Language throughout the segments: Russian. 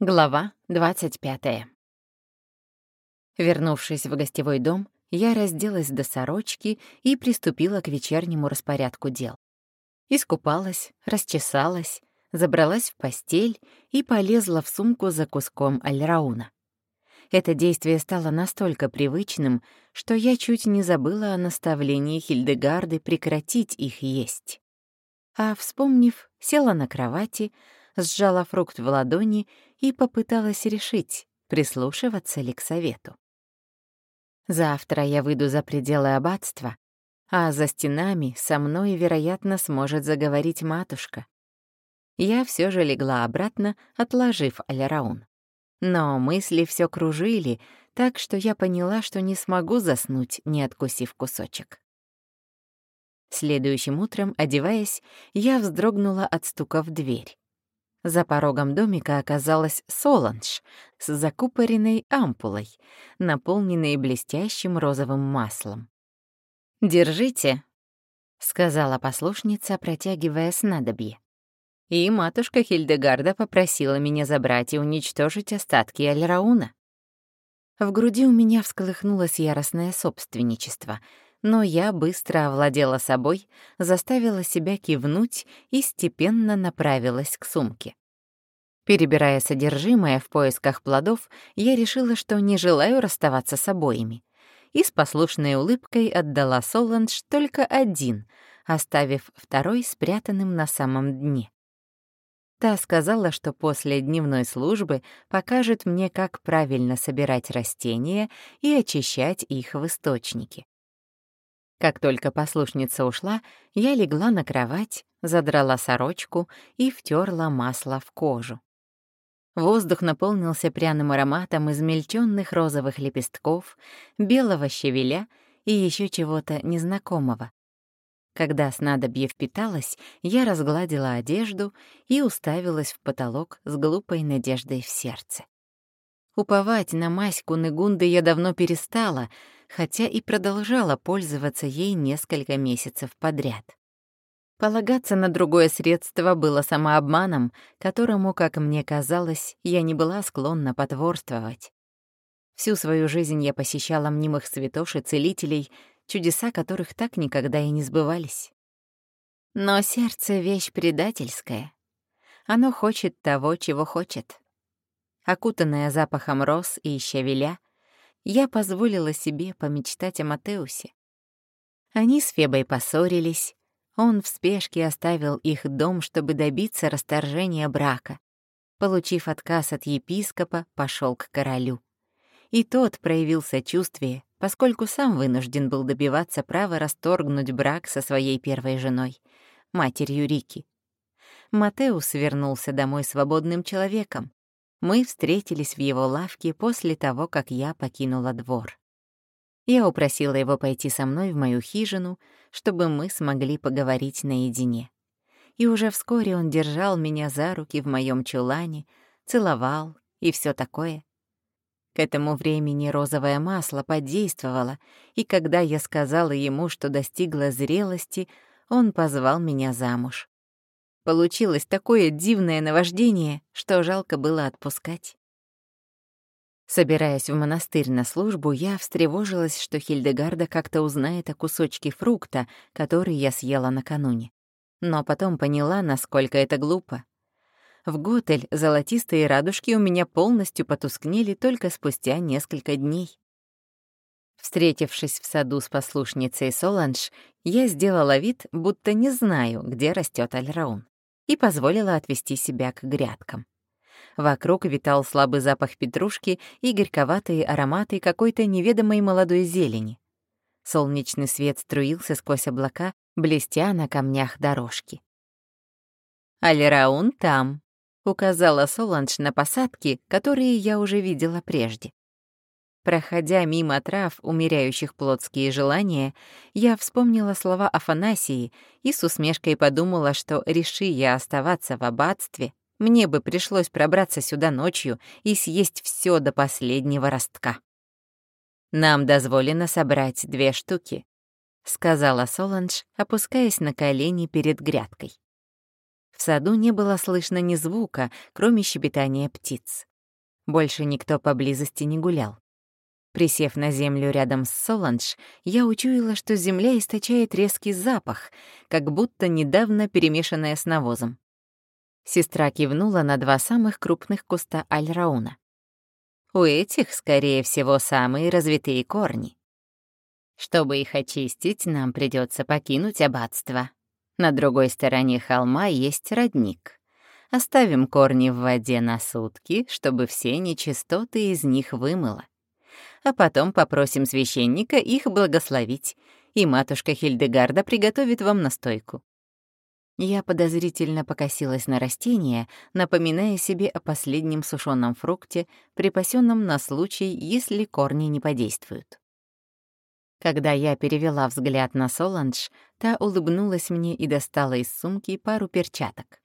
Глава 25. Вернувшись в гостевой дом, я разделась до сорочки и приступила к вечернему распорядку дел. Искупалась, расчесалась, забралась в постель и полезла в сумку за куском альрауна. Это действие стало настолько привычным, что я чуть не забыла о наставлении Хильдегарды прекратить их есть. А, вспомнив, села на кровати, сжала фрукт в ладони и попыталась решить, прислушиваться ли к совету. Завтра я выйду за пределы аббатства, а за стенами со мной, вероятно, сможет заговорить матушка. Я все же легла обратно, отложив Аляраун. Но мысли все кружили, так что я поняла, что не смогу заснуть, не откусив кусочек. Следующим утром, одеваясь, я вздрогнула от стука в дверь. За порогом домика оказалась Соланж с закупоренной ампулой, наполненной блестящим розовым маслом. «Держите», — сказала послушница, протягивая снадобье. И матушка Хильдегарда попросила меня забрать и уничтожить остатки Альрауна. В груди у меня всколыхнулось яростное собственничество — но я быстро овладела собой, заставила себя кивнуть и степенно направилась к сумке. Перебирая содержимое в поисках плодов, я решила, что не желаю расставаться с обоими, и с послушной улыбкой отдала Соланж только один, оставив второй спрятанным на самом дне. Та сказала, что после дневной службы покажет мне, как правильно собирать растения и очищать их в источнике. Как только послушница ушла, я легла на кровать, задрала сорочку и втерла масло в кожу. Воздух наполнился пряным ароматом измельченных розовых лепестков, белого щавеля и еще чего-то незнакомого. Когда снадобье впиталось, я разгладила одежду и уставилась в потолок с глупой надеждой в сердце. Уповать на мазь Кунегунды я давно перестала, хотя и продолжала пользоваться ей несколько месяцев подряд. Полагаться на другое средство было самообманом, которому, как мне казалось, я не была склонна потворствовать. Всю свою жизнь я посещала мнимых святош и целителей, чудеса которых так никогда и не сбывались. Но сердце — вещь предательская. Оно хочет того, чего хочет. Окутанная запахом роз и щавеля, я позволила себе помечтать о Матеусе. Они с Фебой поссорились, он в спешке оставил их дом, чтобы добиться расторжения брака. Получив отказ от епископа, пошел к королю. И тот проявил сочувствие, поскольку сам вынужден был добиваться права расторгнуть брак со своей первой женой, матерью Рики. Матеус вернулся домой свободным человеком, мы встретились в его лавке после того, как я покинула двор. Я упросила его пойти со мной в мою хижину, чтобы мы смогли поговорить наедине. И уже вскоре он держал меня за руки в моем чулане, целовал и все такое. К этому времени розовое масло подействовало, и когда я сказала ему, что достигла зрелости, он позвал меня замуж. Получилось такое дивное наваждение, что жалко было отпускать. Собираясь в монастырь на службу, я встревожилась, что Хильдегарда как-то узнает о кусочке фрукта, который я съела накануне. Но потом поняла, насколько это глупо. В Готель золотистые радужки у меня полностью потускнели только спустя несколько дней. Встретившись в саду с послушницей Соланж, я сделала вид, будто не знаю, где растет Альраун и позволила отвести себя к грядкам. Вокруг витал слабый запах петрушки и горьковатые ароматы какой-то неведомой молодой зелени. Солнечный свет струился сквозь облака, блестя на камнях дорожки. «Алираун там», — указала Соланж на посадки, которые я уже видела прежде. Проходя мимо трав, умеряющих плотские желания, я вспомнила слова Афанасии и с усмешкой подумала, что, реши я оставаться в аббатстве, мне бы пришлось пробраться сюда ночью и съесть все до последнего ростка. «Нам дозволено собрать две штуки», — сказала Соланж, опускаясь на колени перед грядкой. В саду не было слышно ни звука, кроме щебетания птиц. Больше никто поблизости не гулял. Присев на землю рядом с Соланж, я учуяла, что земля источает резкий запах, как будто недавно перемешанная с навозом. Сестра кивнула на два самых крупных куста альрауна. У этих, скорее всего, самые развитые корни. Чтобы их очистить, нам придется покинуть аббатство. На другой стороне холма есть родник. Оставим корни в воде на сутки, чтобы все нечистоты из них вымыло а потом попросим священника их благословить, и матушка Хильдегарда приготовит вам настойку». Я подозрительно покосилась на растение, напоминая себе о последнем сушеном фрукте, припасенном на случай, если корни не подействуют. Когда я перевела взгляд на Соланж, та улыбнулась мне и достала из сумки пару перчаток.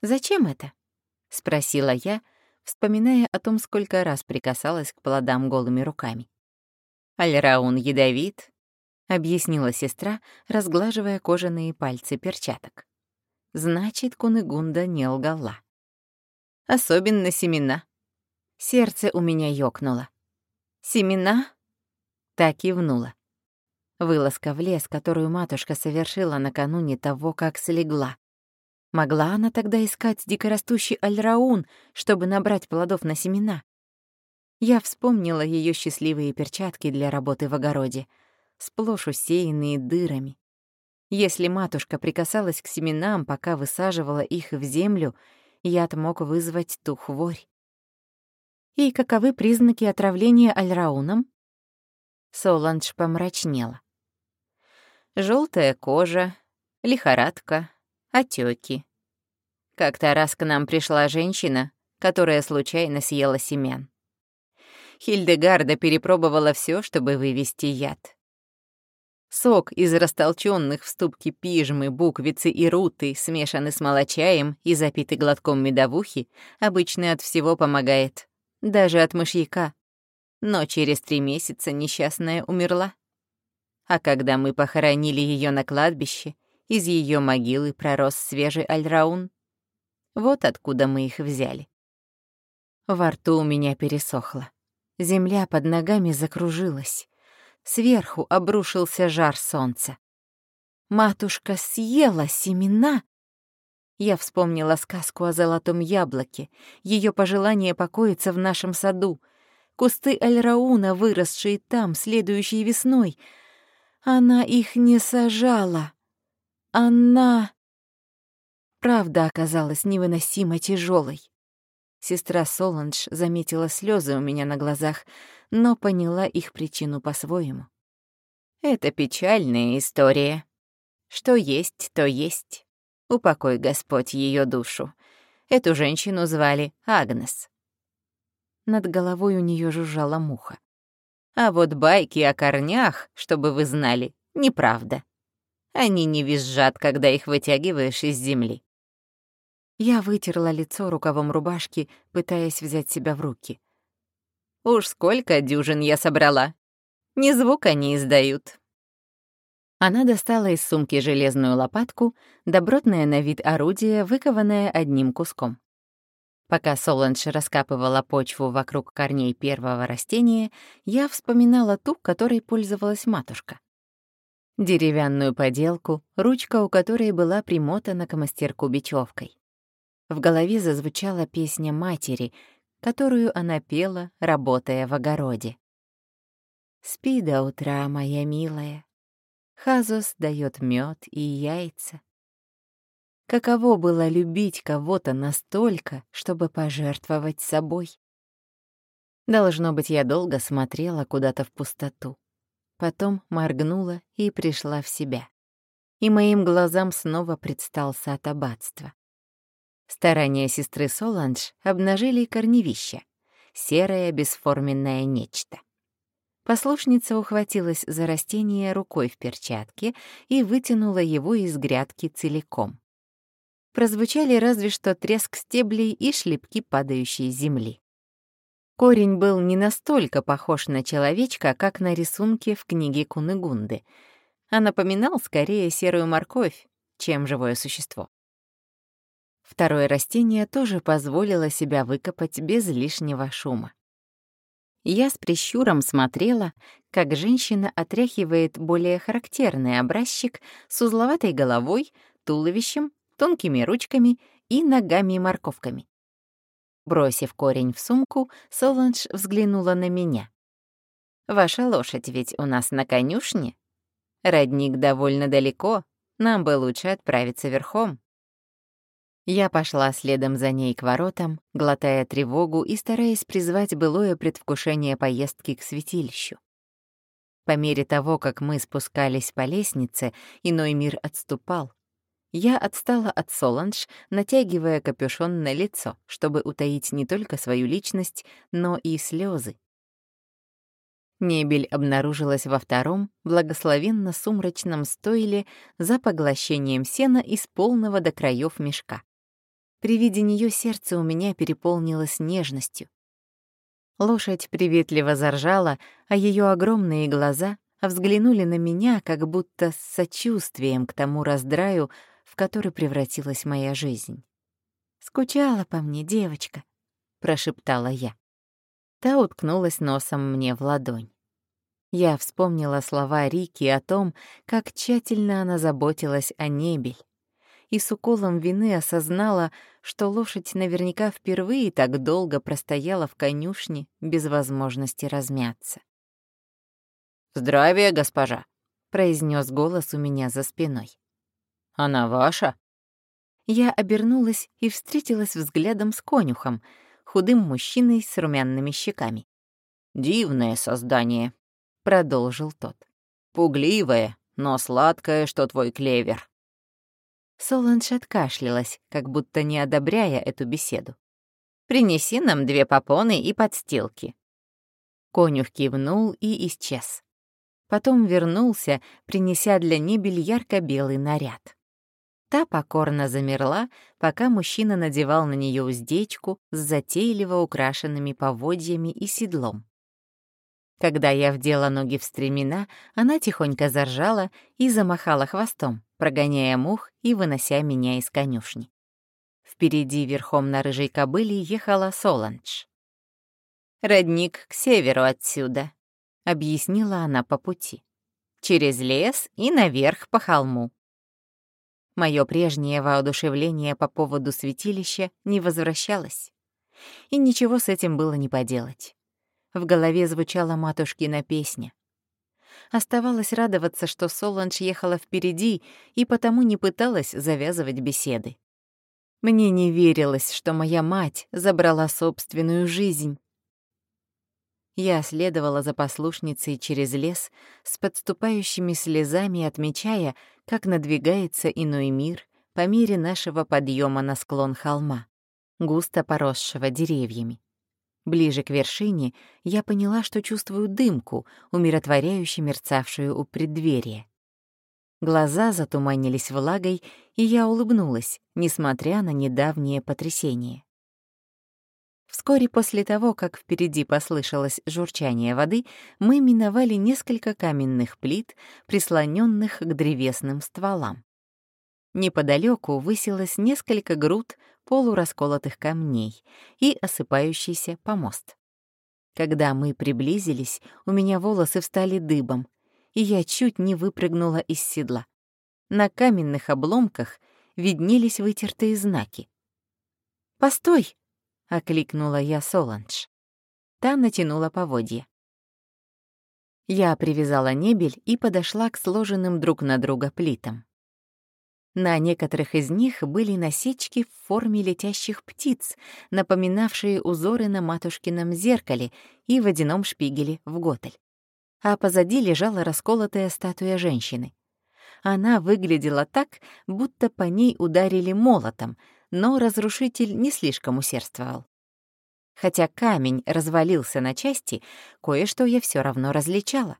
«Зачем это?» — спросила я, вспоминая о том, сколько раз прикасалась к плодам голыми руками. «Альраун ядовит», — объяснила сестра, разглаживая кожаные пальцы перчаток. «Значит, Куныгунда не лгала. Особенно семена». Сердце у меня ёкнуло. «Семена?» Так кивнула. Вылазка в лес, которую матушка совершила накануне того, как слегла. Могла она тогда искать дикорастущий альраун, чтобы набрать плодов на семена? Я вспомнила ее счастливые перчатки для работы в огороде, сплошь усеянные дырами. Если матушка прикасалась к семенам, пока высаживала их в землю, яд мог вызвать ту хворь. И каковы признаки отравления альрауном? Соланж помрачнела. Желтая кожа, лихорадка, отеки. Как-то раз к нам пришла женщина, которая случайно съела семян. Хильдегарда перепробовала все, чтобы вывести яд. Сок из растолченных в ступке пижмы, буквицы и руты, смешанный с молочаем и запитый глотком медовухи, обычно от всего помогает, даже от мышьяка. Но через три месяца несчастная умерла. А когда мы похоронили ее на кладбище, из ее могилы пророс свежий альраун. Вот откуда мы их взяли. Во рту у меня пересохло. Земля под ногами закружилась. Сверху обрушился жар солнца. Матушка съела семена. Я вспомнила сказку о золотом яблоке, ее пожелание покоиться в нашем саду, кусты альрауна, выросшие там следующей весной. Она их не сажала. Она... Правда оказалась невыносимо тяжелой. Сестра Соланж заметила слезы у меня на глазах, но поняла их причину по-своему. Это печальная история. Что есть, то есть. Упокой Господь ее душу. Эту женщину звали Агнес. Над головой у нее жужжала муха. А вот байки о корнях, чтобы вы знали, неправда. Они не визжат, когда их вытягиваешь из земли. Я вытерла лицо рукавом рубашки, пытаясь взять себя в руки. Уж сколько дюжин я собрала. Ни звука не издают. Она достала из сумки железную лопатку, добротное на вид орудие, выкованное одним куском. Пока Соланж раскапывала почву вокруг корней первого растения, я вспоминала ту, которой пользовалась матушка деревянную поделку, ручка у которой была примотана к мастерку бечевкой. В голове зазвучала песня матери, которую она пела, работая в огороде. «Спи до утра, моя милая. Хазус дает мед и яйца». Каково было любить кого-то настолько, чтобы пожертвовать собой? Должно быть, я долго смотрела куда-то в пустоту. Потом моргнула и пришла в себя. И моим глазам снова предстал сад аббатства. Старания сестры Соланж обнажили корневища, серое бесформенное нечто. Послушница ухватилась за растение рукой в перчатке и вытянула его из грядки целиком. Прозвучали разве что треск стеблей и шлепки падающей земли. Корень был не настолько похож на человечка, как на рисунке в книге Кунегунды, а напоминал скорее серую морковь, чем живое существо. Второе растение тоже позволило себя выкопать без лишнего шума. Я с прищуром смотрела, как женщина отряхивает более характерный образчик с узловатой головой, туловищем, тонкими ручками и ногами-морковками. Бросив корень в сумку, Соланж взглянула на меня. «Ваша лошадь ведь у нас на конюшне? Родник довольно далеко, нам бы лучше отправиться верхом». Я пошла следом за ней к воротам, глотая тревогу и стараясь призвать былое предвкушение поездки к святилищу. По мере того, как мы спускались по лестнице, иной мир отступал. Я отстала от Соланж, натягивая капюшон на лицо, чтобы утаить не только свою личность, но и слезы. Мебель обнаружилась во втором, благословенно-сумрачном стойле за поглощением сена из полного до краев мешка. При виде нее сердце у меня переполнилось нежностью. Лошадь приветливо заржала, а ее огромные глаза взглянули на меня как будто с сочувствием к тому раздраю, в который превратилась моя жизнь. «Скучала по мне девочка», — прошептала я. Та уткнулась носом мне в ладонь. Я вспомнила слова Рики о том, как тщательно она заботилась о небель и с уколом вины осознала, что лошадь наверняка впервые так долго простояла в конюшне без возможности размяться. «Здравия, госпожа!» — произнес голос у меня за спиной. «Она ваша?» Я обернулась и встретилась взглядом с конюхом, худым мужчиной с румяными щеками. «Дивное создание», — продолжил тот. «Пугливое, но сладкое, что твой клевер. Соланж откашлялась, как будто не одобряя эту беседу. «Принеси нам две попоны и подстилки». Конюх кивнул и исчез. Потом вернулся, принеся для небель ярко-белый наряд. Та покорно замерла, пока мужчина надевал на нее уздечку с затейливо украшенными поводьями и седлом. Когда я вдела ноги в стремена, она тихонько заржала и замахала хвостом, прогоняя мух и вынося меня из конюшни. Впереди верхом на рыжей кобыле ехала Соланж. «Родник к северу отсюда», — объяснила она по пути. «Через лес и наверх по холму». Мое прежнее воодушевление по поводу святилища не возвращалось. И ничего с этим было не поделать. В голове звучала матушкина песня. Оставалось радоваться, что Соланж ехала впереди и потому не пыталась завязывать беседы. Мне не верилось, что моя мать забрала собственную жизнь. Я следовала за послушницей через лес с подступающими слезами, отмечая, как надвигается иной мир по мере нашего подъема на склон холма, густо поросшего деревьями. Ближе к вершине я поняла, что чувствую дымку, умиротворяюще мерцавшую у преддверия. Глаза затуманились влагой, и я улыбнулась, несмотря на недавнее потрясение. Вскоре после того, как впереди послышалось журчание воды, мы миновали несколько каменных плит, прислоненных к древесным стволам. Неподалеку высилось несколько груд полурасколотых камней и осыпающийся помост. Когда мы приблизились, у меня волосы встали дыбом, и я чуть не выпрыгнула из седла. На каменных обломках виднелись вытертые знаки. «Постой!» — окликнула я Соланж. Та натянула поводья. Я привязала небель и подошла к сложенным друг на друга плитам. На некоторых из них были насечки в форме летящих птиц, напоминавшие узоры на матушкином зеркале и водяном шпигеле в Готель. А позади лежала расколотая статуя женщины. Она выглядела так, будто по ней ударили молотом, но разрушитель не слишком усердствовал. Хотя камень развалился на части, кое-что я все равно различала.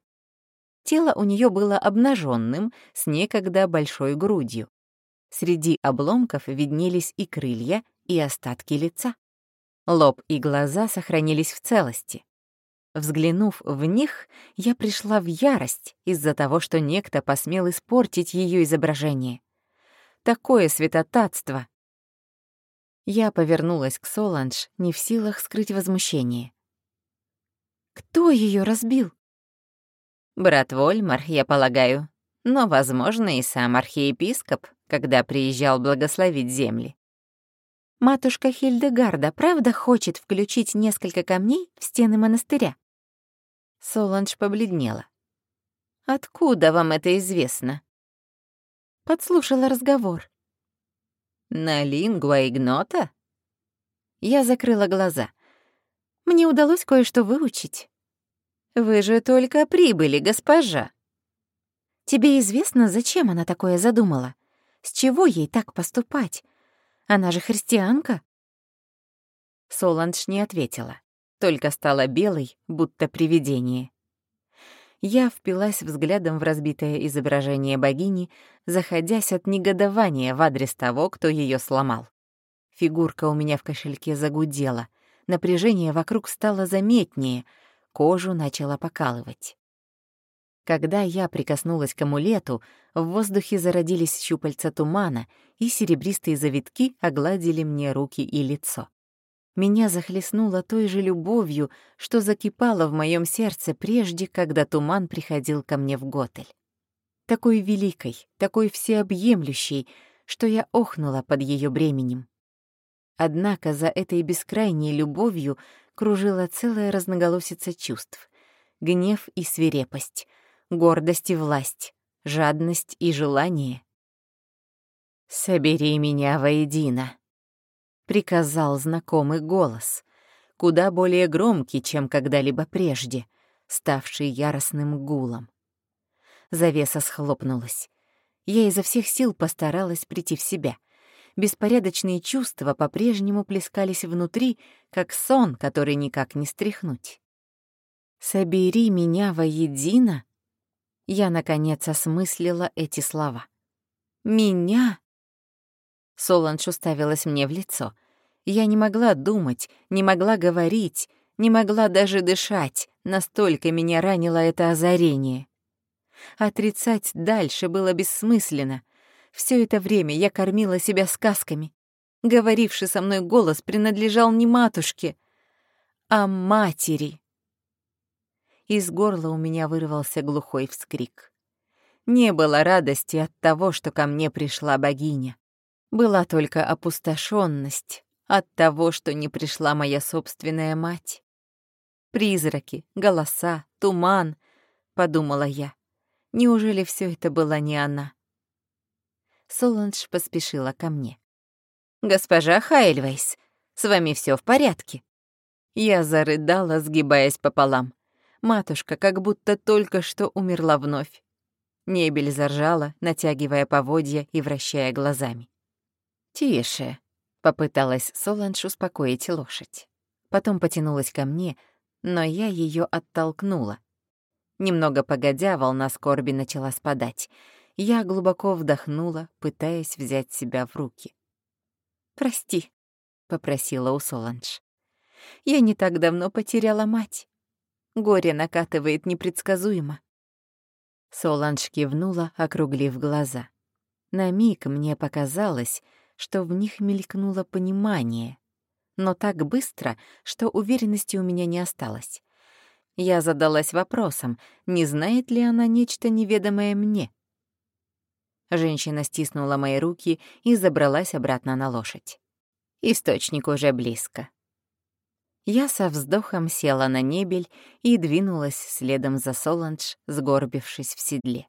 Тело у нее было обнаженным, с некогда большой грудью. Среди обломков виднелись и крылья, и остатки лица. Лоб и глаза сохранились в целости. Взглянув в них, я пришла в ярость из-за того, что некто посмел испортить ее изображение. Такое святотатство! Я повернулась к Соланж, не в силах скрыть возмущение. «Кто ее разбил?» «Брат Вольмар, я полагаю, но, возможно, и сам архиепископ, когда приезжал благословить земли. Матушка Хильдегарда правда хочет включить несколько камней в стены монастыря? Соланж побледнела. «Откуда вам это известно?» Подслушала разговор. «На лингва игнота?» Я закрыла глаза. Мне удалось кое-что выучить. «Вы же только прибыли, госпожа!» Тебе известно, зачем она такое задумала? С чего ей так поступать? Она же христианка. Соланж не ответила, только стала белой, будто привидение. Я впилась взглядом в разбитое изображение богини, заходясь от негодования в адрес того, кто ее сломал. Фигурка у меня в кошельке загудела, напряжение вокруг стало заметнее, кожу начала покалывать. Когда я прикоснулась к амулету, в воздухе зародились щупальца тумана, и серебристые завитки огладили мне руки и лицо. Меня захлестнуло той же любовью, что закипало в моем сердце прежде, когда туман приходил ко мне в Готель. Такой великой, такой всеобъемлющей, что я охнула под ее бременем. Однако за этой бескрайней любовью кружила целая разноголосица чувств — гнев и свирепость — гордость и власть, жадность и желание. «Собери меня воедино», — приказал знакомый голос, куда более громкий, чем когда-либо прежде, ставший яростным гулом. Завеса схлопнулась. Я изо всех сил постаралась прийти в себя. Беспорядочные чувства по-прежнему плескались внутри, как сон, который никак не стряхнуть. «Собери меня воедино», я, наконец, осмыслила эти слова. «Меня?» Соланж уставилась мне в лицо. Я не могла думать, не могла говорить, не могла даже дышать, настолько меня ранило это озарение. Отрицать дальше было бессмысленно. Все это время я кормила себя сказками. Говоривший со мной голос принадлежал не матушке, а матери. Из горла у меня вырвался глухой вскрик. Не было радости от того, что ко мне пришла богиня. Была только опустошенность от того, что не пришла моя собственная мать. Призраки, голоса, туман, — подумала я. Неужели все это была не она? Соланж поспешила ко мне. «Госпожа Хайльвейс, с вами все в порядке?» Я зарыдала, сгибаясь пополам. Матушка как будто только что умерла вновь. Небель заржала, натягивая поводья и вращая глазами. «Тише», — попыталась Соланж успокоить лошадь. Потом потянулась ко мне, но я ее оттолкнула. Немного погодя, волна скорби начала спадать. Я глубоко вдохнула, пытаясь взять себя в руки. «Прости», — попросила у Соланж. «Я не так давно потеряла мать. Горе накатывает непредсказуемо. Соланж кивнула, округлив глаза. На миг мне показалось, что в них мелькнуло понимание, но так быстро, что уверенности у меня не осталось. Я задалась вопросом, не знает ли она нечто неведомое мне. Женщина стиснула мои руки и забралась обратно на лошадь. Источник уже близко. Я со вздохом села на небель и двинулась следом за Соланж, сгорбившись в седле.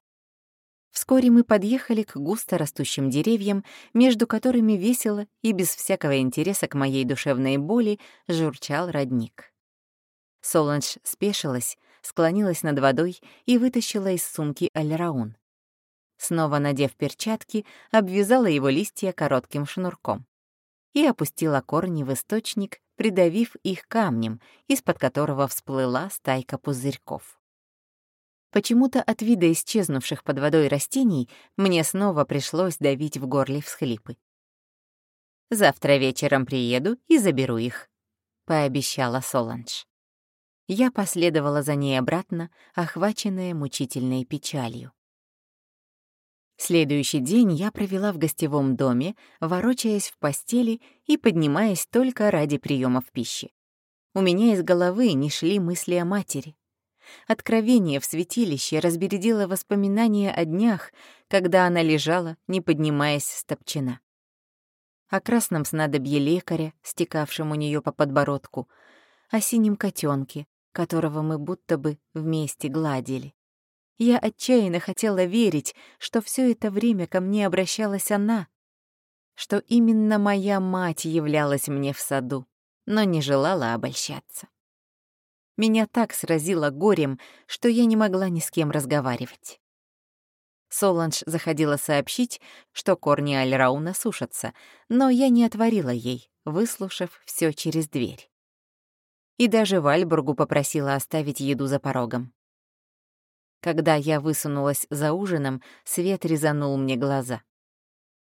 Вскоре мы подъехали к густо растущим деревьям, между которыми весело и без всякого интереса к моей душевной боли журчал родник. Соланж спешилась, склонилась над водой и вытащила из сумки альраун. Снова надев перчатки, обвязала его листья коротким шнурком и опустила корни в источник, придавив их камнем, из-под которого всплыла стайка пузырьков. Почему-то от вида исчезнувших под водой растений мне снова пришлось давить в горле всхлипы. «Завтра вечером приеду и заберу их», — пообещала Соланж. Я последовала за ней обратно, охваченная мучительной печалью. Следующий день я провела в гостевом доме, ворочаясь в постели и поднимаясь только ради приемов пищи. У меня из головы не шли мысли о матери. Откровение в святилище разбередило воспоминания о днях, когда она лежала, не поднимаясь с топчина. О красном снадобье лекаря, стекавшем у нее по подбородку, о синем котенке, которого мы будто бы вместе гладили. Я отчаянно хотела верить, что все это время ко мне обращалась она, что именно моя мать являлась мне в саду, но не желала обольщаться. Меня так сразило горем, что я не могла ни с кем разговаривать. Соланж заходила сообщить, что корни Альрауна сушатся, но я не отворила ей, выслушав все через дверь. И даже Вальбургу попросила оставить еду за порогом. Когда я высунулась за ужином, свет резанул мне глаза.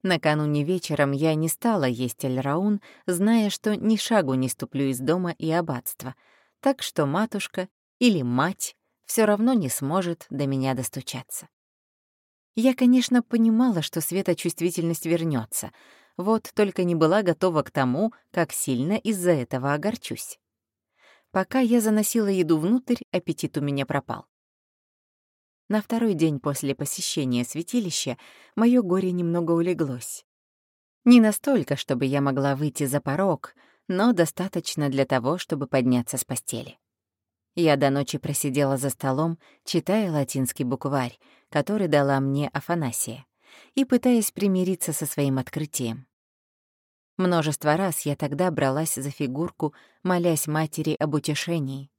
Накануне вечером я не стала есть Альраун, зная, что ни шагу не ступлю из дома и аббатства — так что матушка или мать все равно не сможет до меня достучаться. Я, конечно, понимала, что светочувствительность вернется, вот только не была готова к тому, как сильно из-за этого огорчусь. Пока я заносила еду внутрь, аппетит у меня пропал. На второй день после посещения святилища мое горе немного улеглось. Не настолько, чтобы я могла выйти за порог — но достаточно для того, чтобы подняться с постели. Я до ночи просидела за столом, читая латинский букварь, который дала мне Афанасия, и пытаясь примириться со своим открытием. Множество раз я тогда бралась за фигурку, молясь матери об утешении.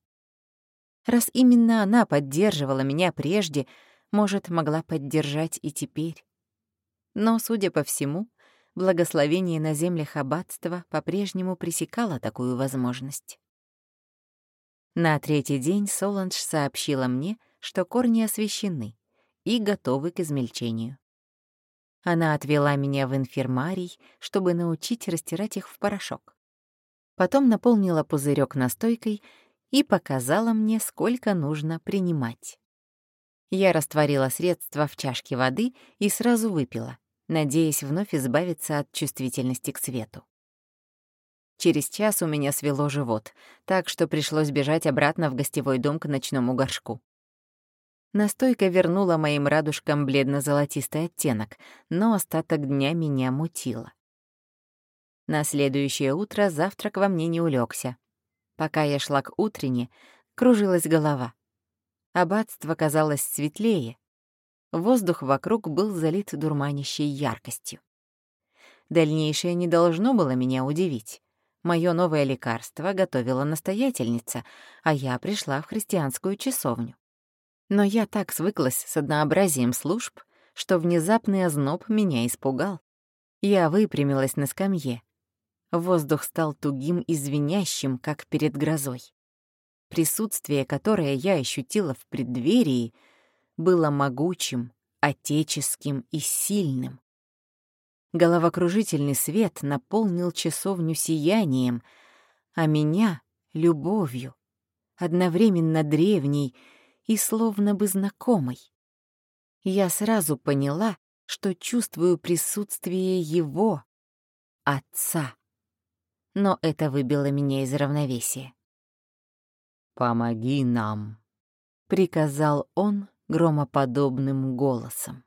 Раз именно она поддерживала меня прежде, может, могла поддержать и теперь. Но, судя по всему, благословение на землях аббатства по-прежнему пресекало такую возможность. На третий день Соланж сообщила мне, что корни освещены и готовы к измельчению. Она отвела меня в инфирмарий, чтобы научить растирать их в порошок. Потом наполнила пузырек настойкой и показала мне, сколько нужно принимать. Я растворила средство в чашке воды и сразу выпила, надеясь вновь избавиться от чувствительности к свету. Через час у меня свело живот, так что пришлось бежать обратно в гостевой дом к ночному горшку. Настойка вернула моим радужкам бледно-золотистый оттенок, но остаток дня меня мутило. На следующее утро завтрак во мне не улегся. Пока я шла к утренне, кружилась голова. Аббатство казалось светлее, Воздух вокруг был залит дурманящей яркостью. Дальнейшее не должно было меня удивить. Моё новое лекарство готовила настоятельница, а я пришла в христианскую часовню. Но я так свыклась с однообразием служб, что внезапный озноб меня испугал. Я выпрямилась на скамье. Воздух стал тугим и звенящим, как перед грозой. Присутствие, которое я ощутила в преддверии — было могучим, отеческим и сильным. Головокружительный свет наполнил часовню сиянием, а меня — любовью, одновременно древней и словно бы знакомой. Я сразу поняла, что чувствую присутствие его, отца. Но это выбило меня из равновесия. «Помоги нам», — приказал он, громоподобным голосом.